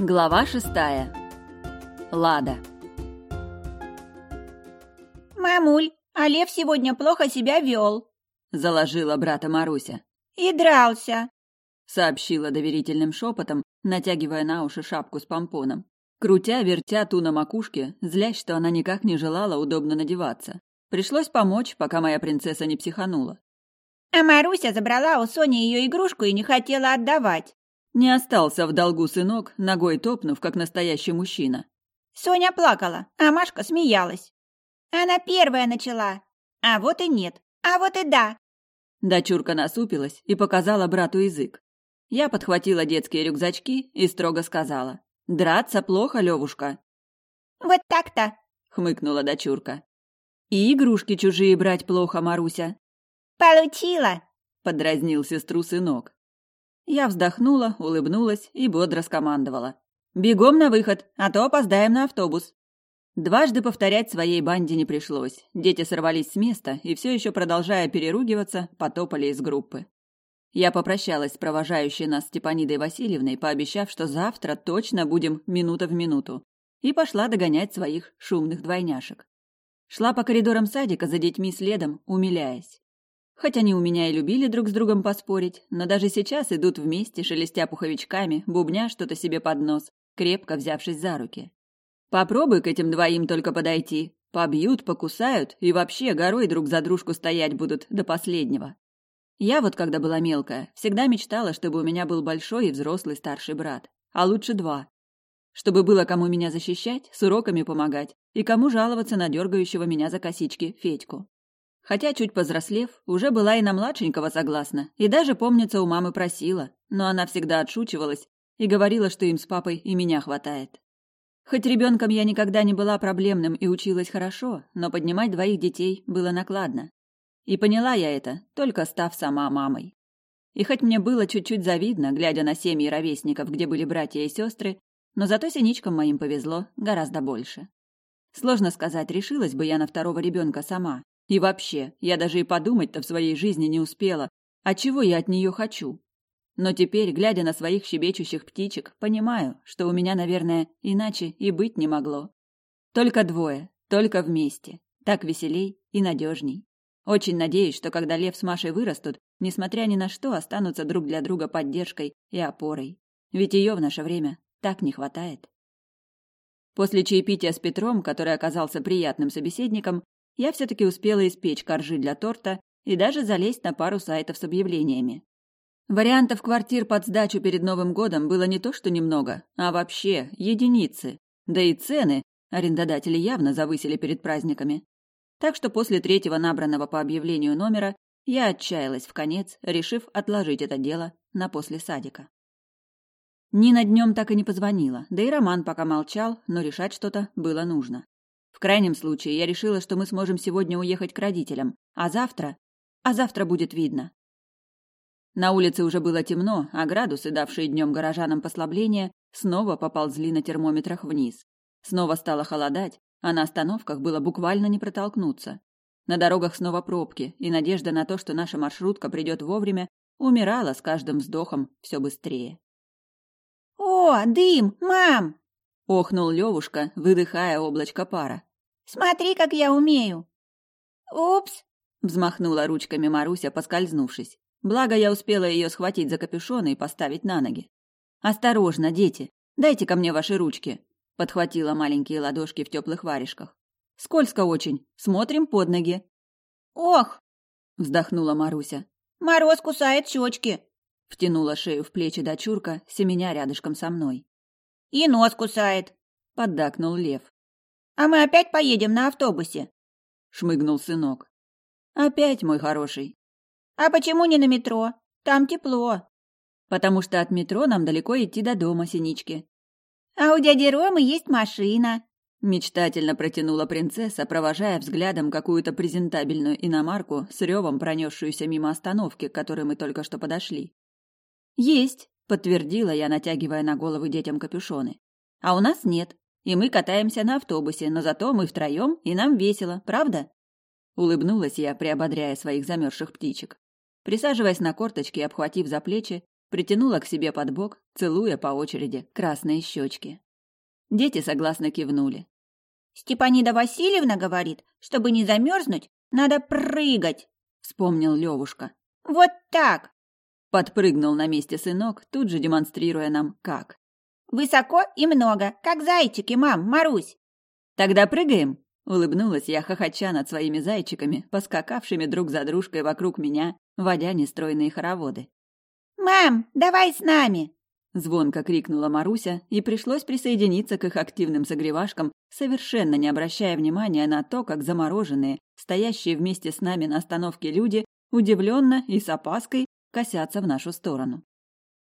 Глава шестая. Лада. «Мамуль, а Лев сегодня плохо себя вел», — заложила брата Маруся. «И дрался», — сообщила доверительным шепотом, натягивая на уши шапку с помпоном. Крутя, вертя ту на макушке, злясь, что она никак не желала удобно надеваться. Пришлось помочь, пока моя принцесса не психанула. «А Маруся забрала у Сони ее игрушку и не хотела отдавать», не остался в долгу сынок, ногой топнув, как настоящий мужчина. Соня плакала, а Машка смеялась. Она первая начала. А вот и нет. А вот и да. Дочурка насупилась и показала брату язык. Я подхватила детские рюкзачки и строго сказала. «Драться плохо, Левушка». «Вот так-то», — хмыкнула дочурка. «И игрушки чужие брать плохо, Маруся». «Получила», — подразнил сестру сынок. Я вздохнула, улыбнулась и бодро скомандовала. «Бегом на выход, а то опоздаем на автобус». Дважды повторять своей банде не пришлось. Дети сорвались с места и, все еще продолжая переругиваться, потопали из группы. Я попрощалась с провожающей нас Степанидой Васильевной, пообещав, что завтра точно будем минута в минуту, и пошла догонять своих шумных двойняшек. Шла по коридорам садика за детьми следом, умиляясь. Хоть они у меня и любили друг с другом поспорить, но даже сейчас идут вместе, шелестя пуховичками, бубня что-то себе под нос, крепко взявшись за руки. Попробуй к этим двоим только подойти. Побьют, покусают и вообще горой друг за дружку стоять будут до последнего. Я вот, когда была мелкая, всегда мечтала, чтобы у меня был большой и взрослый старший брат. А лучше два. Чтобы было кому меня защищать, с уроками помогать, и кому жаловаться на дергающего меня за косички Федьку. Хотя, чуть повзрослев, уже была и на младшенького согласна, и даже, помнится, у мамы просила, но она всегда отшучивалась и говорила, что им с папой и меня хватает. Хоть ребенком я никогда не была проблемным и училась хорошо, но поднимать двоих детей было накладно. И поняла я это, только став сама мамой. И хоть мне было чуть-чуть завидно, глядя на семьи ровесников, где были братья и сестры, но зато синичкам моим повезло гораздо больше. Сложно сказать, решилась бы я на второго ребенка сама, и вообще, я даже и подумать-то в своей жизни не успела, а чего я от нее хочу. Но теперь, глядя на своих щебечущих птичек, понимаю, что у меня, наверное, иначе и быть не могло. Только двое, только вместе. Так веселей и надежней. Очень надеюсь, что когда Лев с Машей вырастут, несмотря ни на что, останутся друг для друга поддержкой и опорой. Ведь ее в наше время так не хватает. После чаепития с Петром, который оказался приятным собеседником, я все-таки успела испечь коржи для торта и даже залезть на пару сайтов с объявлениями. Вариантов квартир под сдачу перед Новым годом было не то что немного, а вообще единицы. Да и цены арендодатели явно завысили перед праздниками. Так что после третьего набранного по объявлению номера я отчаялась в конец, решив отложить это дело на после садика. Нина днем так и не позвонила, да и Роман пока молчал, но решать что-то было нужно. В крайнем случае, я решила, что мы сможем сегодня уехать к родителям, а завтра... А завтра будет видно. На улице уже было темно, а градусы, давшие днем горожанам послабление, снова поползли на термометрах вниз. Снова стало холодать, а на остановках было буквально не протолкнуться. На дорогах снова пробки, и надежда на то, что наша маршрутка придет вовремя, умирала с каждым вздохом все быстрее. «О, дым, мам!» — охнул Левушка, выдыхая облачко пара. Смотри, как я умею!» «Упс!» — взмахнула ручками Маруся, поскользнувшись. Благо, я успела ее схватить за капюшон и поставить на ноги. «Осторожно, дети! дайте ко мне ваши ручки!» — подхватила маленькие ладошки в теплых варежках. «Скользко очень. Смотрим под ноги». «Ох!» — вздохнула Маруся. «Мороз кусает щечки!» — втянула шею в плечи дочурка, семеня рядышком со мной. «И нос кусает!» — поддакнул лев. «А мы опять поедем на автобусе?» — шмыгнул сынок. «Опять, мой хороший». «А почему не на метро? Там тепло». «Потому что от метро нам далеко идти до дома, Синички». «А у дяди Ромы есть машина», — мечтательно протянула принцесса, провожая взглядом какую-то презентабельную иномарку с ревом, пронесшуюся мимо остановки, к которой мы только что подошли. «Есть», — подтвердила я, натягивая на головы детям капюшоны. «А у нас нет, и мы катаемся на автобусе, но зато мы втроем, и нам весело, правда?» Улыбнулась я, приободряя своих замерзших птичек. Присаживаясь на корточки и обхватив за плечи, притянула к себе под бок, целуя по очереди красные щечки. Дети согласно кивнули. «Степанида Васильевна говорит, чтобы не замерзнуть, надо прыгать», — вспомнил Левушка. «Вот так!» Подпрыгнул на месте сынок, тут же демонстрируя нам, как. Высоко и много, как зайчики, мам, Марусь!» «Тогда прыгаем!» — улыбнулась я, хохоча над своими зайчиками, поскакавшими друг за дружкой вокруг меня, водя нестройные хороводы. «Мам, давай с нами!» — звонко крикнула Маруся, и пришлось присоединиться к их активным согревашкам, совершенно не обращая внимания на то, как замороженные, стоящие вместе с нами на остановке люди, удивленно и с опаской косятся в нашу сторону.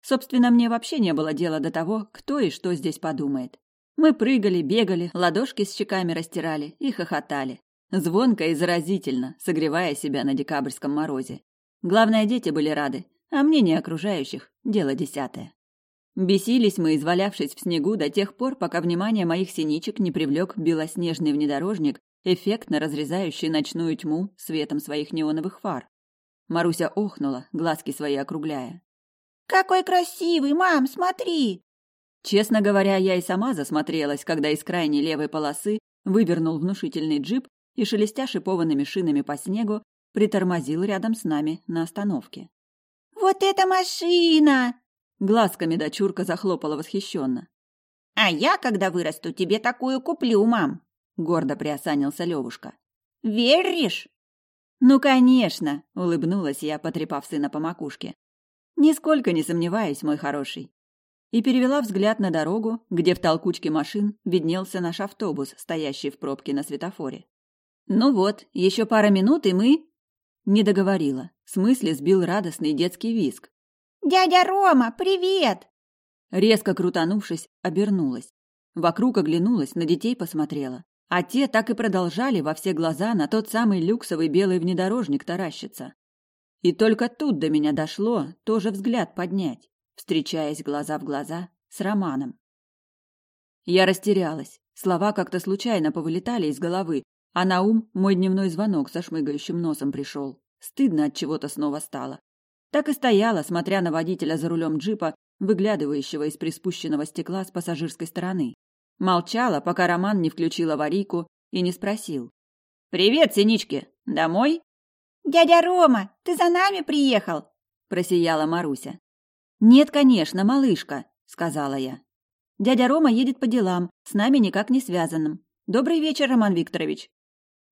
Собственно, мне вообще не было дела до того, кто и что здесь подумает. Мы прыгали, бегали, ладошки с щеками растирали и хохотали. Звонко и заразительно, согревая себя на декабрьском морозе. Главное, дети были рады, а мнение окружающих – дело десятое. Бесились мы, извалявшись в снегу до тех пор, пока внимание моих синичек не привлек белоснежный внедорожник, эффектно разрезающий ночную тьму светом своих неоновых фар. Маруся охнула, глазки свои округляя. Какой красивый, мам, смотри!» Честно говоря, я и сама засмотрелась, когда из крайней левой полосы вывернул внушительный джип и, шелестя шипованными шинами по снегу, притормозил рядом с нами на остановке. «Вот это машина!» Глазками дочурка захлопала восхищенно. «А я, когда вырасту, тебе такую куплю, мам!» Гордо приосанился Левушка. «Веришь?» «Ну, конечно!» — улыбнулась я, потрепав сына по макушке. Нисколько не сомневаюсь, мой хороший. И перевела взгляд на дорогу, где в толкучке машин виднелся наш автобус, стоящий в пробке на светофоре. Ну вот, еще пара минут, и мы... Не договорила. в смысле сбил радостный детский виск. «Дядя Рома, привет!» Резко крутанувшись, обернулась. Вокруг оглянулась, на детей посмотрела. А те так и продолжали во все глаза на тот самый люксовый белый внедорожник таращиться. И только тут до меня дошло тоже взгляд поднять, встречаясь глаза в глаза с Романом. Я растерялась. Слова как-то случайно повылетали из головы, а на ум мой дневной звонок со шмыгающим носом пришел. Стыдно от чего-то снова стало. Так и стояла, смотря на водителя за рулем джипа, выглядывающего из приспущенного стекла с пассажирской стороны. Молчала, пока Роман не включил аварийку и не спросил. «Привет, синички! Домой?» «Дядя Рома, ты за нами приехал?» – просияла Маруся. «Нет, конечно, малышка», – сказала я. «Дядя Рома едет по делам, с нами никак не связанным. Добрый вечер, Роман Викторович».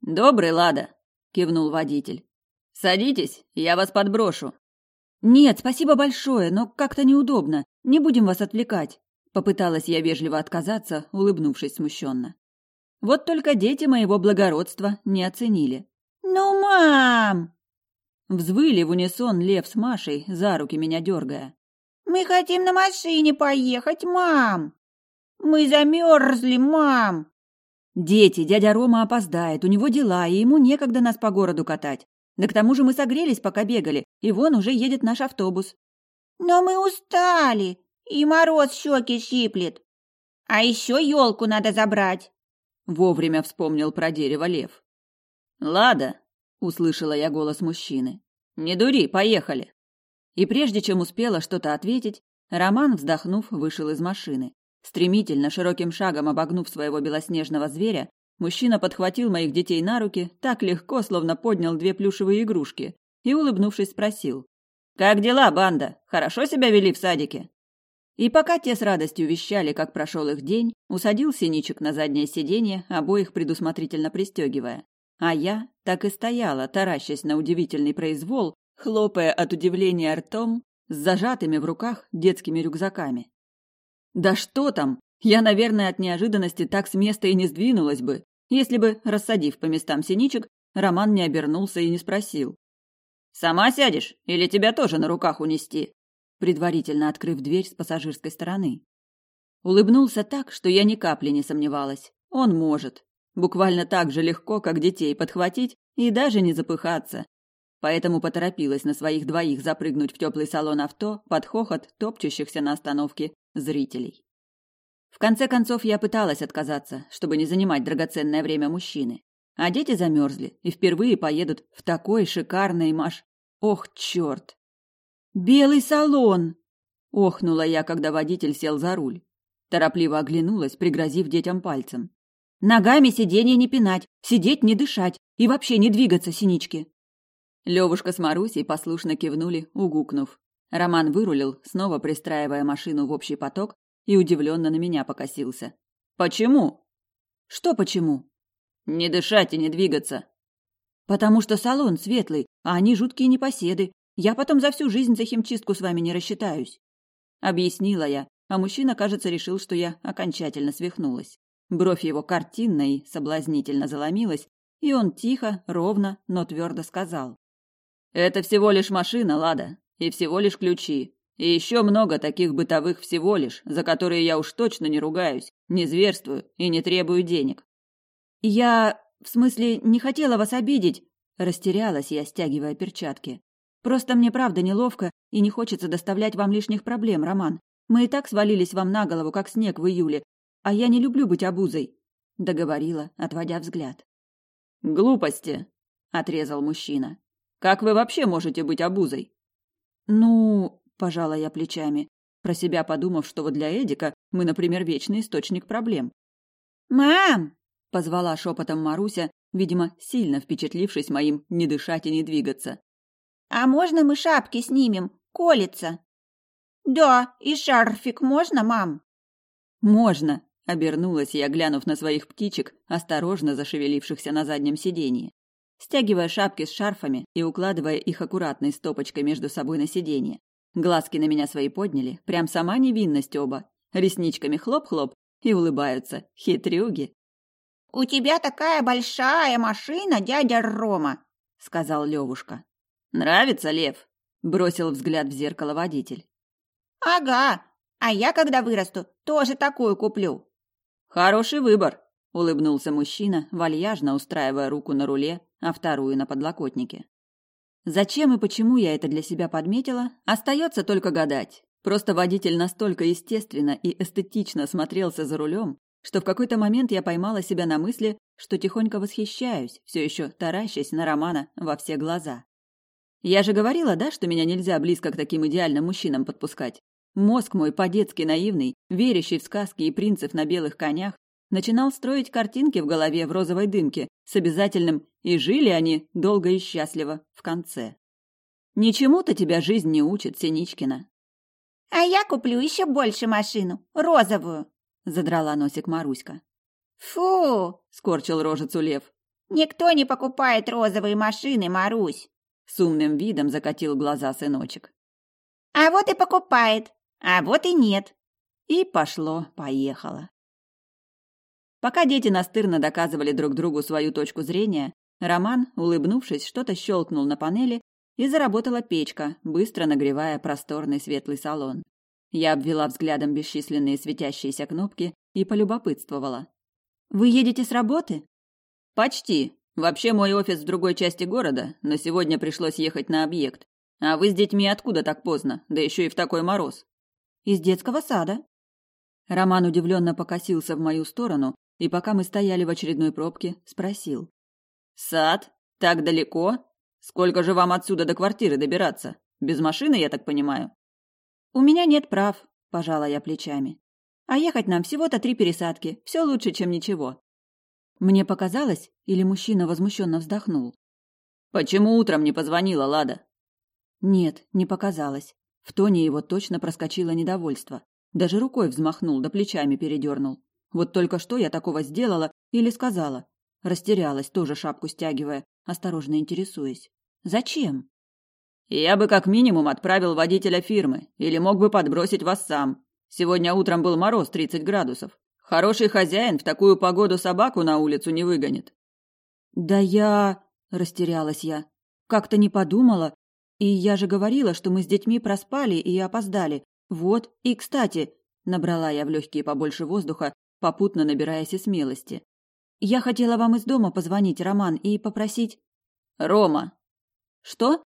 «Добрый, Лада», – кивнул водитель. «Садитесь, я вас подброшу». «Нет, спасибо большое, но как-то неудобно. Не будем вас отвлекать», – попыталась я вежливо отказаться, улыбнувшись смущенно. Вот только дети моего благородства не оценили. «Ну, мам!» Взвыли в унисон Лев с Машей, за руки меня дергая. «Мы хотим на машине поехать, мам! Мы замерзли, мам!» «Дети, дядя Рома опоздает, у него дела, и ему некогда нас по городу катать. Да к тому же мы согрелись, пока бегали, и вон уже едет наш автобус». «Но мы устали, и мороз щеки щиплет. А еще елку надо забрать». Вовремя вспомнил про дерево лев. «Лада, услышала я голос мужчины. Не дури, поехали. И прежде чем успела что-то ответить, Роман, вздохнув, вышел из машины. Стремительно, широким шагом обогнув своего белоснежного зверя, мужчина подхватил моих детей на руки, так легко, словно поднял две плюшевые игрушки, и, улыбнувшись, спросил. «Как дела, банда? Хорошо себя вели в садике?» И пока те с радостью вещали, как прошел их день, усадил Синичек на заднее сиденье, обоих предусмотрительно пристегивая. А я так и стояла, таращась на удивительный произвол, хлопая от удивления ртом с зажатыми в руках детскими рюкзаками. «Да что там! Я, наверное, от неожиданности так с места и не сдвинулась бы, если бы, рассадив по местам синичек, Роман не обернулся и не спросил. «Сама сядешь? Или тебя тоже на руках унести?» предварительно открыв дверь с пассажирской стороны. Улыбнулся так, что я ни капли не сомневалась. Он может буквально так же легко, как детей подхватить и даже не запыхаться. Поэтому поторопилась на своих двоих запрыгнуть в теплый салон авто под хохот топчущихся на остановке зрителей. В конце концов, я пыталась отказаться, чтобы не занимать драгоценное время мужчины. А дети замерзли и впервые поедут в такой шикарный маш... Ох, черт! «Белый салон!» – охнула я, когда водитель сел за руль. Торопливо оглянулась, пригрозив детям пальцем. Ногами сиденье не пинать, сидеть не дышать и вообще не двигаться, синички. Левушка с Марусей послушно кивнули, угукнув. Роман вырулил, снова пристраивая машину в общий поток, и удивленно на меня покосился. «Почему?» «Что почему?» «Не дышать и не двигаться». «Потому что салон светлый, а они жуткие непоседы. Я потом за всю жизнь за химчистку с вами не рассчитаюсь». Объяснила я, а мужчина, кажется, решил, что я окончательно свихнулась. Бровь его картинной соблазнительно заломилась, и он тихо, ровно, но твердо сказал. «Это всего лишь машина, Лада, и всего лишь ключи, и еще много таких бытовых всего лишь, за которые я уж точно не ругаюсь, не зверствую и не требую денег». «Я... в смысле, не хотела вас обидеть», – растерялась я, стягивая перчатки. «Просто мне правда неловко, и не хочется доставлять вам лишних проблем, Роман. Мы и так свалились вам на голову, как снег в июле, а я не люблю быть обузой», — договорила, отводя взгляд. «Глупости», — отрезал мужчина. «Как вы вообще можете быть обузой?» «Ну...» — пожала я плечами, про себя подумав, что вот для Эдика мы, например, вечный источник проблем. «Мам!» — позвала шепотом Маруся, видимо, сильно впечатлившись моим «не дышать и не двигаться». «А можно мы шапки снимем? Колется!» «Да, и шарфик можно, мам?» «Можно!» Обернулась я, глянув на своих птичек, осторожно зашевелившихся на заднем сидении, Стягивая шапки с шарфами и укладывая их аккуратной стопочкой между собой на сиденье. Глазки на меня свои подняли, прям сама невинность оба. Ресничками хлоп-хлоп и улыбаются. Хитрюги. «У тебя такая большая машина, дядя Рома!» — сказал Левушка. «Нравится, Лев?» — бросил взгляд в зеркало водитель. «Ага, а я, когда вырасту, тоже такую куплю!» Хороший выбор, улыбнулся мужчина, вальяжно устраивая руку на руле, а вторую на подлокотнике. Зачем и почему я это для себя подметила, остается только гадать. Просто водитель настолько естественно и эстетично смотрелся за рулем, что в какой-то момент я поймала себя на мысли, что тихонько восхищаюсь, все еще таращась на Романа во все глаза. Я же говорила, да, что меня нельзя близко к таким идеальным мужчинам подпускать. Мозг мой по-детски наивный, верящий в сказки и принцев на белых конях, начинал строить картинки в голове в розовой дымке с обязательным «и жили они долго и счастливо» в конце. Ничему-то тебя жизнь не учит, Синичкина. А я куплю еще больше машину, розовую, задрала носик Маруська. Фу, скорчил рожицу лев. Никто не покупает розовые машины, Марусь. С умным видом закатил глаза сыночек. А вот и покупает. А вот и нет. И пошло-поехало. Пока дети настырно доказывали друг другу свою точку зрения, Роман, улыбнувшись, что-то щелкнул на панели, и заработала печка, быстро нагревая просторный светлый салон. Я обвела взглядом бесчисленные светящиеся кнопки и полюбопытствовала. «Вы едете с работы?» «Почти. Вообще мой офис в другой части города, но сегодня пришлось ехать на объект. А вы с детьми откуда так поздно, да еще и в такой мороз?» Из детского сада». Роман удивленно покосился в мою сторону и, пока мы стояли в очередной пробке, спросил. «Сад? Так далеко? Сколько же вам отсюда до квартиры добираться? Без машины, я так понимаю?» «У меня нет прав», – пожала я плечами. «А ехать нам всего-то три пересадки. Все лучше, чем ничего». Мне показалось, или мужчина возмущенно вздохнул. «Почему утром не позвонила, Лада?» «Нет, не показалось. В тоне его точно проскочило недовольство. Даже рукой взмахнул, да плечами передернул. Вот только что я такого сделала или сказала. Растерялась, тоже шапку стягивая, осторожно интересуясь. «Зачем?» «Я бы как минимум отправил водителя фирмы, или мог бы подбросить вас сам. Сегодня утром был мороз 30 градусов. Хороший хозяин в такую погоду собаку на улицу не выгонит». «Да я...» – растерялась я. «Как-то не подумала, и я же говорила, что мы с детьми проспали и опоздали. Вот, и кстати, набрала я в легкие побольше воздуха, попутно набираясь и смелости. Я хотела вам из дома позвонить, Роман, и попросить... Рома. Что?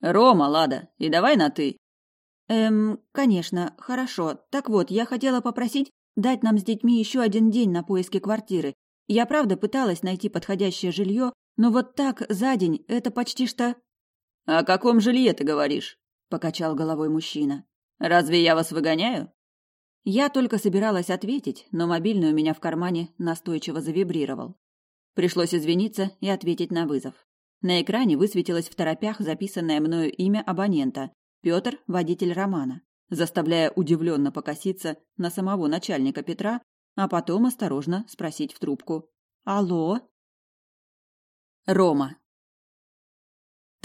Рома, Лада, и давай на «ты». Эм, конечно, хорошо. Так вот, я хотела попросить дать нам с детьми еще один день на поиски квартиры. Я правда пыталась найти подходящее жилье, но вот так за день это почти что... «О каком жилье ты говоришь?» – покачал головой мужчина. «Разве я вас выгоняю?» Я только собиралась ответить, но мобильный у меня в кармане настойчиво завибрировал. Пришлось извиниться и ответить на вызов. На экране высветилось в торопях записанное мною имя абонента – Петр, водитель Романа, заставляя удивленно покоситься на самого начальника Петра, а потом осторожно спросить в трубку «Алло?» Рома.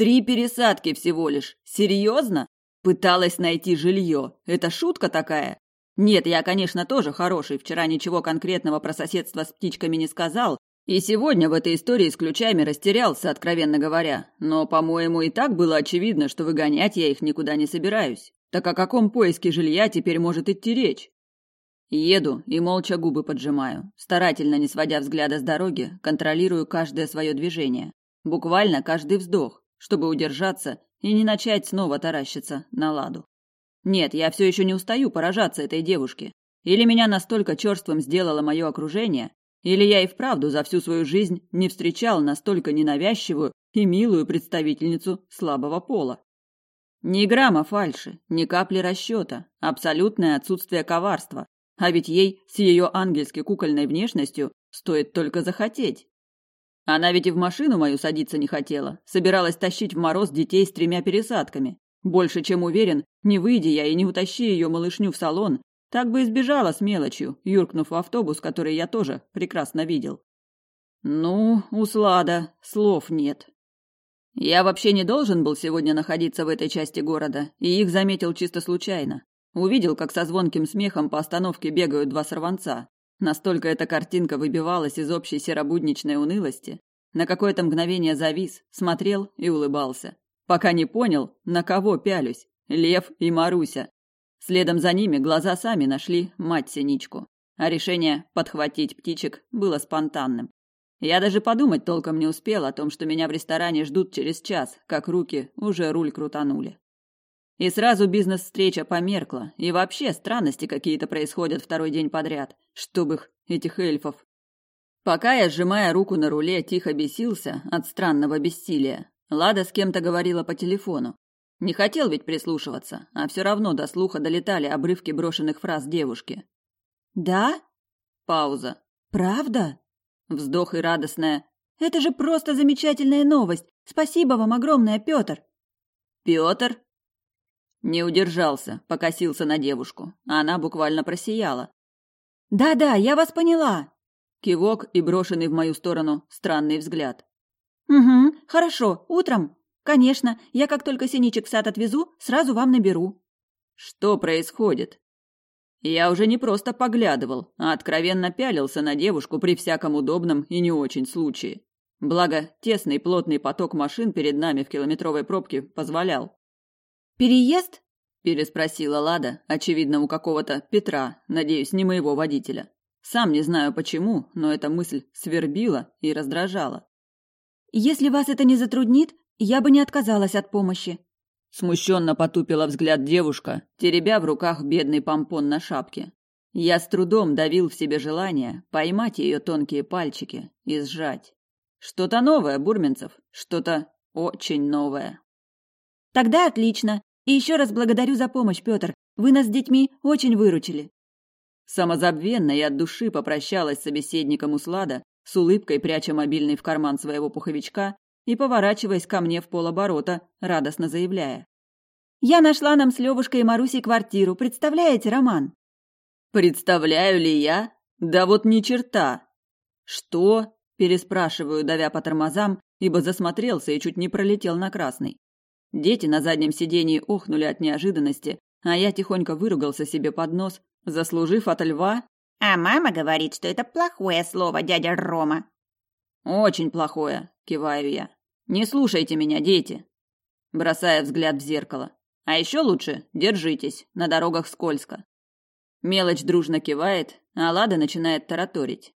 Три пересадки всего лишь. Серьезно? Пыталась найти жилье. Это шутка такая? Нет, я, конечно, тоже хороший. Вчера ничего конкретного про соседство с птичками не сказал. И сегодня в этой истории с ключами растерялся, откровенно говоря. Но, по-моему, и так было очевидно, что выгонять я их никуда не собираюсь. Так о каком поиске жилья теперь может идти речь? Еду и молча губы поджимаю, старательно не сводя взгляда с дороги, контролирую каждое свое движение. Буквально каждый вздох чтобы удержаться и не начать снова таращиться на ладу. Нет, я все еще не устаю поражаться этой девушке. Или меня настолько черством сделало мое окружение, или я и вправду за всю свою жизнь не встречал настолько ненавязчивую и милую представительницу слабого пола. Ни грамма фальши, ни капли расчета, абсолютное отсутствие коварства. А ведь ей с ее ангельской кукольной внешностью стоит только захотеть. Она ведь и в машину мою садиться не хотела, собиралась тащить в мороз детей с тремя пересадками. Больше чем уверен, не выйди я и не утащи ее малышню в салон, так бы избежала с мелочью, юркнув в автобус, который я тоже прекрасно видел. Ну, услада, слов нет. Я вообще не должен был сегодня находиться в этой части города, и их заметил чисто случайно. Увидел, как со звонким смехом по остановке бегают два сорванца. Настолько эта картинка выбивалась из общей серобудничной унылости. На какое-то мгновение завис, смотрел и улыбался. Пока не понял, на кого пялюсь. Лев и Маруся. Следом за ними глаза сами нашли мать-синичку. А решение подхватить птичек было спонтанным. Я даже подумать толком не успел о том, что меня в ресторане ждут через час, как руки уже руль крутанули. И сразу бизнес-встреча померкла, и вообще странности какие-то происходят второй день подряд, чтобы их, этих эльфов. Пока я, сжимая руку на руле, тихо бесился от странного бессилия, Лада с кем-то говорила по телефону. Не хотел ведь прислушиваться, а все равно до слуха долетали обрывки брошенных фраз девушки. «Да?» Пауза. «Правда?» Вздох и радостная. «Это же просто замечательная новость! Спасибо вам огромное, Петр!» «Петр?» Не удержался, покосился на девушку. Она буквально просияла. «Да-да, я вас поняла!» Кивок и брошенный в мою сторону странный взгляд. «Угу, хорошо, утром. Конечно, я как только синичек в сад отвезу, сразу вам наберу». «Что происходит?» Я уже не просто поглядывал, а откровенно пялился на девушку при всяком удобном и не очень случае. Благо, тесный плотный поток машин перед нами в километровой пробке позволял. Переезд? переспросила Лада, очевидно, у какого-то Петра, надеюсь, не моего водителя. Сам не знаю почему, но эта мысль свербила и раздражала. Если вас это не затруднит, я бы не отказалась от помощи. Смущенно потупила взгляд девушка, теребя в руках бедный помпон на шапке. Я с трудом давил в себе желание поймать ее тонкие пальчики и сжать. Что-то новое, Бурменцев, что-то очень новое. Тогда отлично. И еще раз благодарю за помощь, Петр. Вы нас с детьми очень выручили. Самозабвенно и от души попрощалась с собеседником Услада, с улыбкой пряча мобильный в карман своего пуховичка и поворачиваясь ко мне в полоборота, радостно заявляя. «Я нашла нам с Левушкой и Марусей квартиру, представляете, Роман?» «Представляю ли я? Да вот ни черта!» «Что?» – переспрашиваю, давя по тормозам, ибо засмотрелся и чуть не пролетел на красный. Дети на заднем сидении охнули от неожиданности, а я тихонько выругался себе под нос, заслужив от льва... «А мама говорит, что это плохое слово, дядя Рома!» «Очень плохое!» – киваю я. «Не слушайте меня, дети!» Бросая взгляд в зеркало. «А еще лучше держитесь, на дорогах скользко!» Мелочь дружно кивает, а Лада начинает тараторить.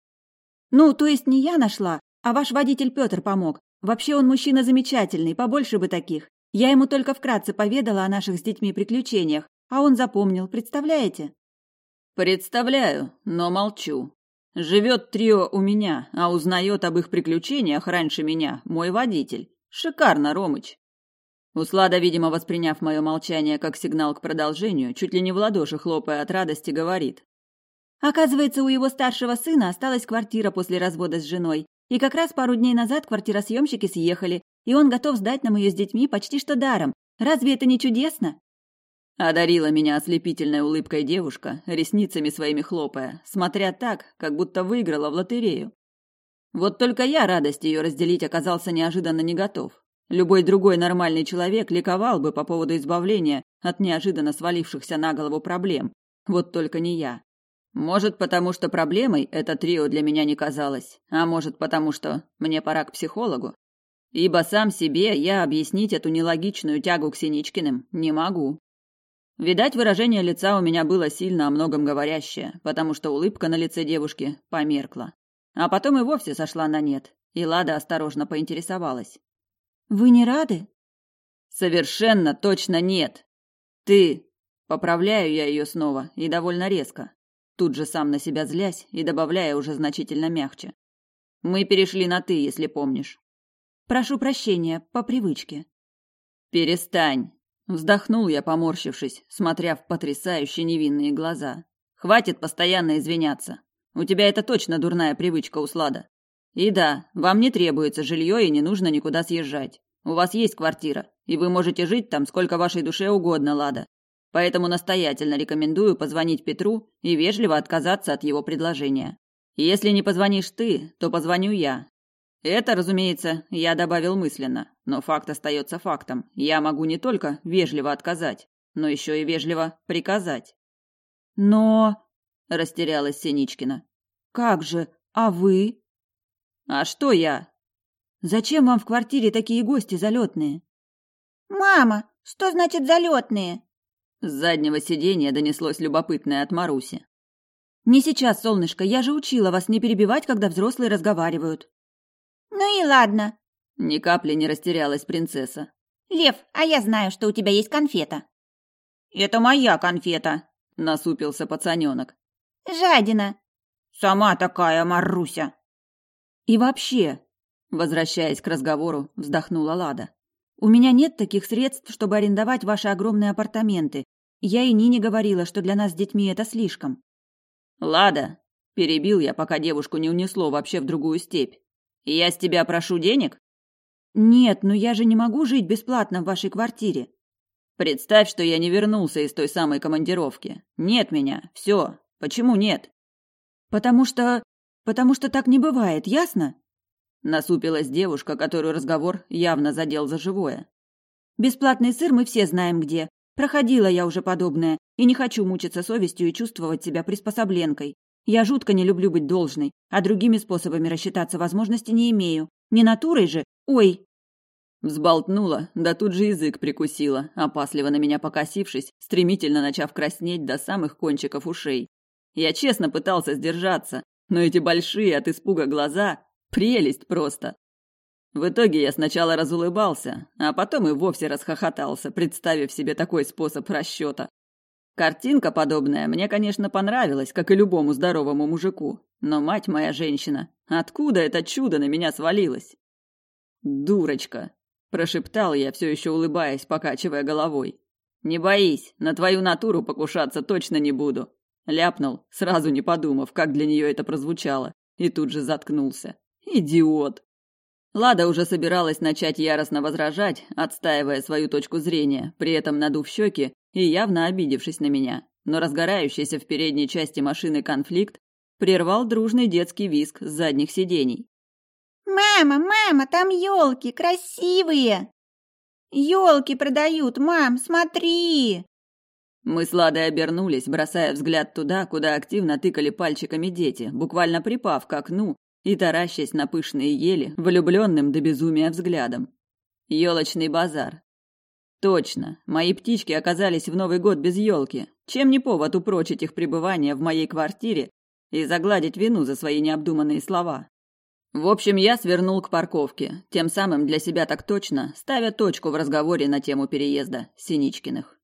«Ну, то есть не я нашла, а ваш водитель Петр помог. Вообще он мужчина замечательный, побольше бы таких. Я ему только вкратце поведала о наших с детьми приключениях, а он запомнил, представляете? Представляю, но молчу. Живет трио у меня, а узнает об их приключениях раньше меня мой водитель. Шикарно, Ромыч. Услада, видимо, восприняв мое молчание как сигнал к продолжению, чуть ли не в ладоши хлопая от радости, говорит. Оказывается, у его старшего сына осталась квартира после развода с женой, и как раз пару дней назад квартиросъемщики съехали, и он готов сдать нам ее с детьми почти что даром. Разве это не чудесно?» Одарила меня ослепительной улыбкой девушка, ресницами своими хлопая, смотря так, как будто выиграла в лотерею. Вот только я радость ее разделить оказался неожиданно не готов. Любой другой нормальный человек ликовал бы по поводу избавления от неожиданно свалившихся на голову проблем. Вот только не я. Может, потому что проблемой это трио для меня не казалось, а может, потому что мне пора к психологу ибо сам себе я объяснить эту нелогичную тягу к Синичкиным не могу. Видать, выражение лица у меня было сильно о многом говорящее, потому что улыбка на лице девушки померкла. А потом и вовсе сошла на нет, и Лада осторожно поинтересовалась. «Вы не рады?» «Совершенно точно нет! Ты...» Поправляю я ее снова, и довольно резко. Тут же сам на себя злясь и добавляя уже значительно мягче. «Мы перешли на «ты», если помнишь. Прошу прощения, по привычке. Перестань, вздохнул я, поморщившись, смотря в потрясающе невинные глаза. Хватит постоянно извиняться. У тебя это точно дурная привычка, Услада. И да, вам не требуется жилье и не нужно никуда съезжать. У вас есть квартира, и вы можете жить там сколько вашей душе угодно, Лада. Поэтому настоятельно рекомендую позвонить Петру и вежливо отказаться от его предложения. Если не позвонишь ты, то позвоню я, это, разумеется, я добавил мысленно, но факт остается фактом. Я могу не только вежливо отказать, но еще и вежливо приказать. Но... Растерялась Синичкина. Как же? А вы? А что я? Зачем вам в квартире такие гости залетные? Мама, что значит залетные? С заднего сиденья донеслось любопытное от Маруси. Не сейчас, солнышко, я же учила вас не перебивать, когда взрослые разговаривают. Ну и ладно. Ни капли не растерялась принцесса. Лев, а я знаю, что у тебя есть конфета. Это моя конфета, насупился пацаненок. Жадина. Сама такая, Маруся. И вообще, возвращаясь к разговору, вздохнула Лада. У меня нет таких средств, чтобы арендовать ваши огромные апартаменты. Я и Нине говорила, что для нас с детьми это слишком. Лада, перебил я, пока девушку не унесло вообще в другую степь. Я с тебя прошу денег? Нет, но я же не могу жить бесплатно в вашей квартире. Представь, что я не вернулся из той самой командировки. Нет меня. Все. Почему нет? Потому что... Потому что так не бывает, ясно? Насупилась девушка, которую разговор явно задел за живое. Бесплатный сыр мы все знаем где. Проходила я уже подобное, и не хочу мучиться совестью и чувствовать себя приспособленкой. Я жутко не люблю быть должной, а другими способами рассчитаться возможности не имею. Не натурой же. Ой!» Взболтнула, да тут же язык прикусила, опасливо на меня покосившись, стремительно начав краснеть до самых кончиков ушей. Я честно пытался сдержаться, но эти большие от испуга глаза – прелесть просто. В итоге я сначала разулыбался, а потом и вовсе расхохотался, представив себе такой способ расчета. Картинка подобная мне, конечно, понравилась, как и любому здоровому мужику. Но, мать моя женщина, откуда это чудо на меня свалилось? «Дурочка!» – прошептал я, все еще улыбаясь, покачивая головой. «Не боись, на твою натуру покушаться точно не буду!» Ляпнул, сразу не подумав, как для нее это прозвучало, и тут же заткнулся. «Идиот!» Лада уже собиралась начать яростно возражать, отстаивая свою точку зрения, при этом надув щеки, и явно обидевшись на меня, но разгорающийся в передней части машины конфликт прервал дружный детский визг с задних сидений. «Мама, мама, там елки красивые! Елки продают, мам, смотри!» Мы с Ладой обернулись, бросая взгляд туда, куда активно тыкали пальчиками дети, буквально припав к окну и таращась на пышные ели, влюбленным до безумия взглядом. Елочный базар, Точно, мои птички оказались в Новый год без елки. Чем не повод упрочить их пребывание в моей квартире и загладить вину за свои необдуманные слова? В общем, я свернул к парковке, тем самым для себя так точно, ставя точку в разговоре на тему переезда Синичкиных.